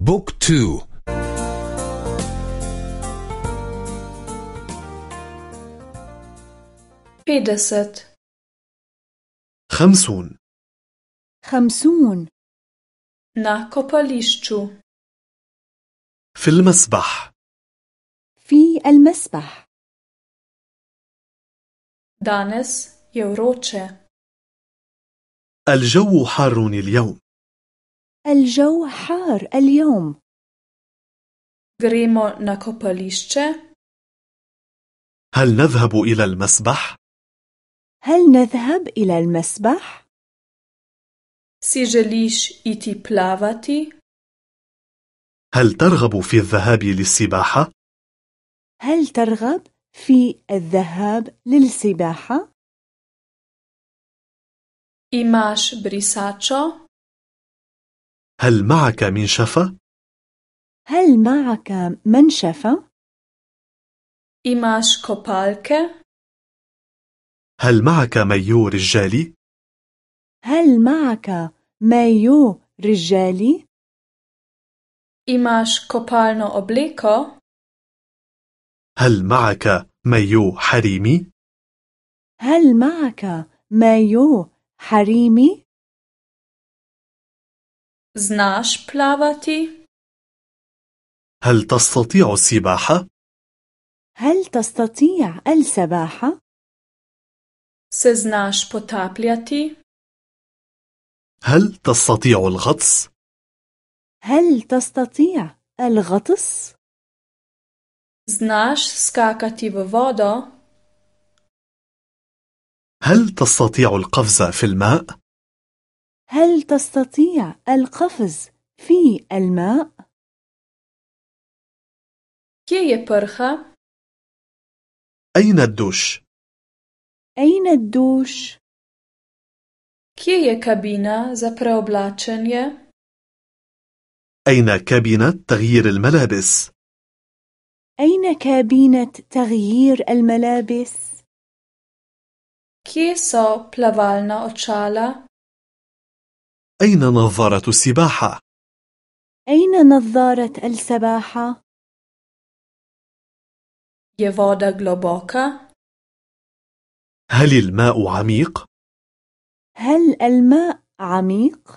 بوك تو. بيدست. خمسون. خمسون. na kopališču في المسبح. في المسبح. danes je vroče الجو حار اليوم. الجو حار اليوم gremo na kopališče هل نذهب إلى المسبح؟ هل نذهب إلى المسبح؟ si želiš iti plavati هل ترغب في الذهاب للسباحة؟ هل ترغب في الذهاب للسباحة؟ imaš brisačo هل معك منشفة؟ هل معك منشفة؟ imaš kopalke هل معك مايو رجالي؟ هل معك مايو رجالي؟ imaš kopalno obleko هل معك مايو حريمي؟ هل معك مايو حريمي؟ Znaš plavati هل تستطيع السباحة؟ هل تستطيع السباحة؟ se znaš potapljati هل تستطيع الغطس؟ هل تستطيع الغطس؟ znaš skakati v vodo هل تستطيع القفز في الماء؟ هل تستطيع القفز في الماء؟ kje je prha أين الدوش؟ أين الدوش؟ kje je kabina za preoblačenje أين كابينة تغيير الملابس؟ أين كابينة تغيير الملابس؟ kje so plavalna očala أين نظارة السباحة؟ أين نظارة السباحة؟ je voda globoka هل الماء عميق؟ هل الماء عميق؟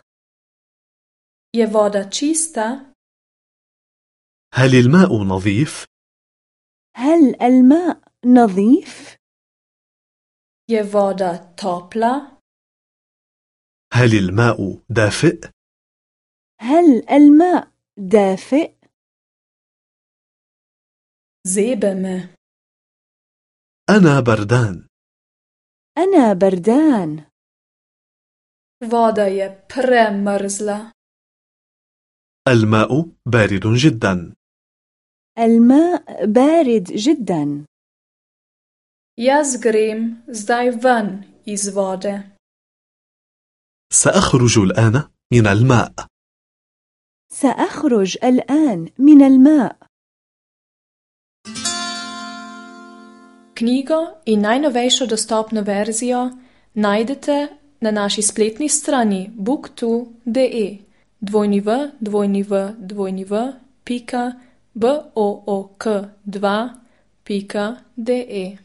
je voda čista هل الماء نظيف؟ هل الماء نظيف؟ je voda topla هل الماء دافئ؟ هل الماء دافئ؟ me أنا بردان. أنا بردان. voda je premrzla الماء بارد جدا. الماء بارد جدا. jaz grem zdaj ven iz vode سأخرج الآن من الماء سأخرج الآن من الماء Knjigo in najnovejšo dostopno verzijo najdete na naši spletni strani book2.de www.book2.de